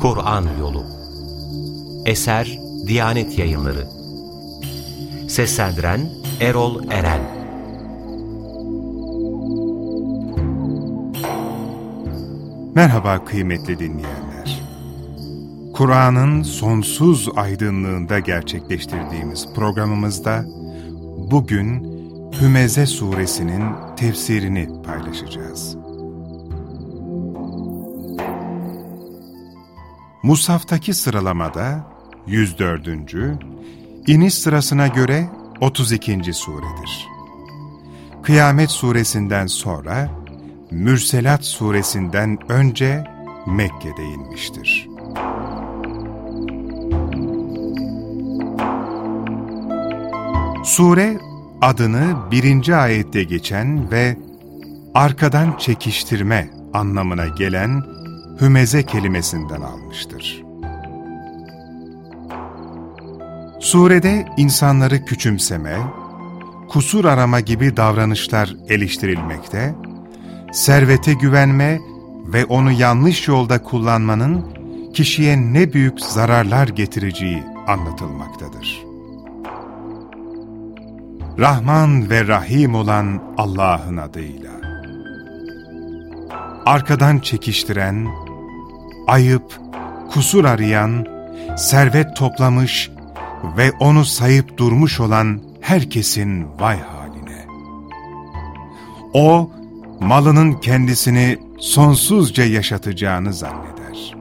Kur'an Yolu Eser Diyanet Yayınları Seslendiren Erol Eren Merhaba kıymetli dinleyenler. Kur'an'ın sonsuz aydınlığında gerçekleştirdiğimiz programımızda bugün Hümeze suresinin tefsirini paylaşacağız. Musaftaki sıralamada 104. iniş sırasına göre 32. suredir. Kıyamet suresinden sonra Mürselat suresinden önce Mekke'de inmiştir. Sure adını birinci ayette geçen ve arkadan çekiştirme anlamına gelen hümeze kelimesinden almıştır. Surede insanları küçümseme, kusur arama gibi davranışlar eleştirilmekte, servete güvenme ve onu yanlış yolda kullanmanın kişiye ne büyük zararlar getireceği anlatılmaktadır. Rahman ve Rahim olan Allah'ın adıyla. Arkadan çekiştiren, ayıp, kusur arayan, servet toplamış ve onu sayıp durmuş olan herkesin vay haline. O, malının kendisini sonsuzca yaşatacağını zanneder.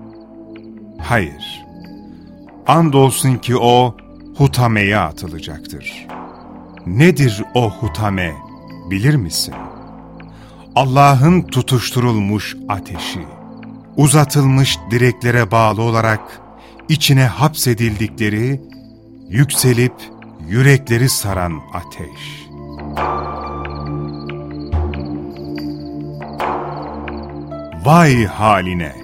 Hayır, andolsun ki o hutameye atılacaktır. Nedir o hutame, bilir misin? Allah'ın tutuşturulmuş ateşi, uzatılmış direklere bağlı olarak içine hapsedildikleri, yükselip yürekleri saran ateş. Vay haline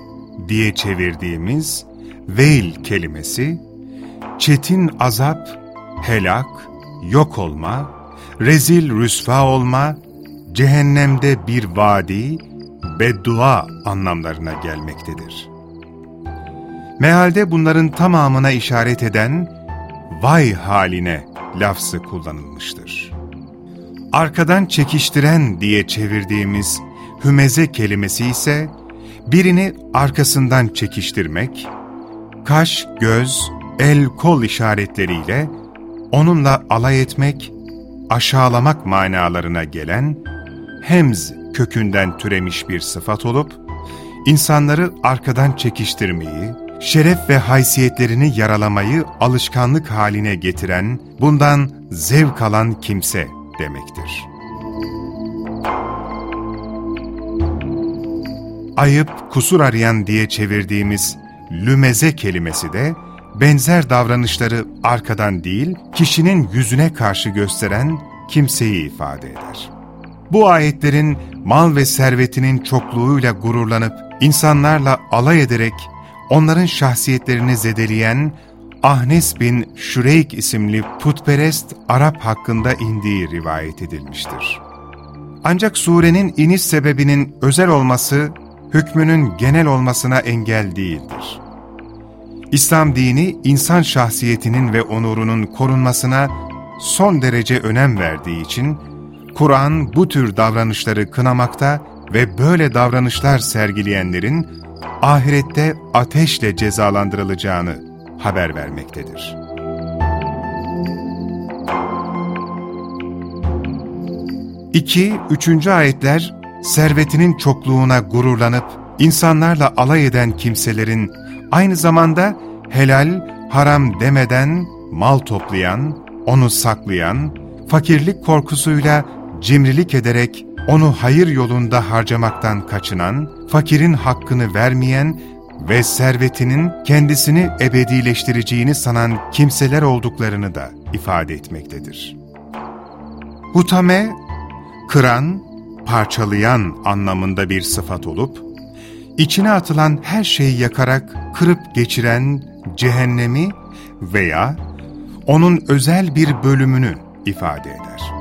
diye çevirdiğimiz veil kelimesi, çetin azap, helak, yok olma, rezil rüsva olma, cehennemde bir vadi, beddua anlamlarına gelmektedir. Mealde bunların tamamına işaret eden vay haline lafzı kullanılmıştır. Arkadan çekiştiren diye çevirdiğimiz hümeze kelimesi ise birini arkasından çekiştirmek, kaş, göz, el, kol işaretleriyle onunla alay etmek, aşağılamak manalarına gelen hemz kökünden türemiş bir sıfat olup, insanları arkadan çekiştirmeyi, şeref ve haysiyetlerini yaralamayı alışkanlık haline getiren, bundan zevk alan kimse demektir. Ayıp, kusur arayan diye çevirdiğimiz lümeze kelimesi de, benzer davranışları arkadan değil, kişinin yüzüne karşı gösteren kimseyi ifade eder. Bu ayetlerin mal ve servetinin çokluğuyla gururlanıp, insanlarla alay ederek onların şahsiyetlerini zedeleyen Ahnes bin Şureyk isimli putperest Arap hakkında indiği rivayet edilmiştir. Ancak surenin iniş sebebinin özel olması, hükmünün genel olmasına engel değildir. İslam dini, insan şahsiyetinin ve onurunun korunmasına son derece önem verdiği için, Kur'an bu tür davranışları kınamakta ve böyle davranışlar sergileyenlerin ahirette ateşle cezalandırılacağını haber vermektedir. İki, üçüncü ayetler, servetinin çokluğuna gururlanıp, insanlarla alay eden kimselerin, aynı zamanda helal, haram demeden mal toplayan, onu saklayan, fakirlik korkusuyla cimrilik ederek onu hayır yolunda harcamaktan kaçınan, fakirin hakkını vermeyen ve servetinin kendisini ebedileştireceğini sanan kimseler olduklarını da ifade etmektedir. Hutame, kıran, parçalayan anlamında bir sıfat olup, içine atılan her şeyi yakarak kırıp geçiren cehennemi veya onun özel bir bölümünü ifade eder.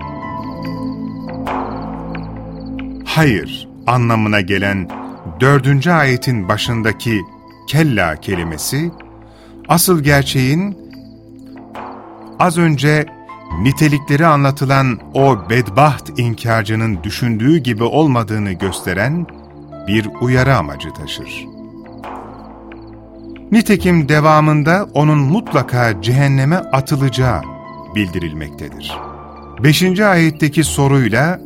Hayır anlamına gelen dördüncü ayetin başındaki kella kelimesi, asıl gerçeğin az önce nitelikleri anlatılan o bedbaht inkarcının düşündüğü gibi olmadığını gösteren bir uyarı amacı taşır. Nitekim devamında onun mutlaka cehenneme atılacağı bildirilmektedir. 5. ayetteki soruyla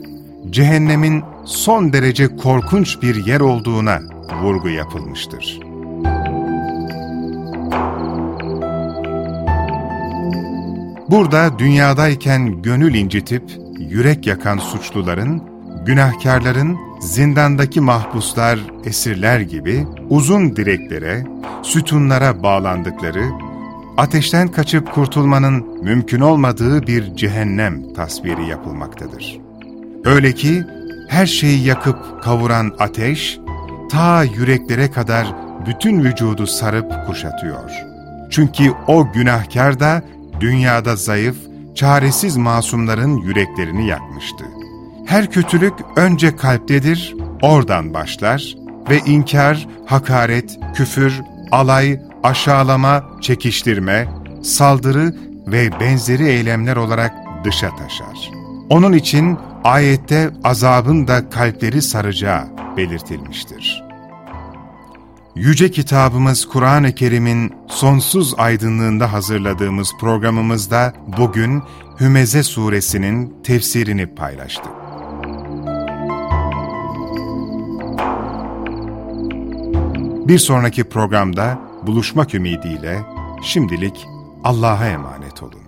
cehennemin son derece korkunç bir yer olduğuna vurgu yapılmıştır. Burada dünyadayken gönül incitip yürek yakan suçluların, günahkarların zindandaki mahpuslar, esirler gibi uzun direklere, sütunlara bağlandıkları, ateşten kaçıp kurtulmanın mümkün olmadığı bir cehennem tasviri yapılmaktadır. Öyle ki her şeyi yakıp kavuran ateş, ta yüreklere kadar bütün vücudu sarıp kuşatıyor. Çünkü o günahkar da dünyada zayıf, çaresiz masumların yüreklerini yakmıştı. Her kötülük önce kalptedir, oradan başlar ve inkar, hakaret, küfür, alay, aşağılama, çekiştirme, saldırı ve benzeri eylemler olarak dışa taşar. Onun için ayette azabın da kalpleri saracağı belirtilmiştir. Yüce kitabımız Kur'an-ı Kerim'in sonsuz aydınlığında hazırladığımız programımızda bugün Hümeze suresinin tefsirini paylaştık. Bir sonraki programda buluşmak ümidiyle şimdilik Allah'a emanet olun.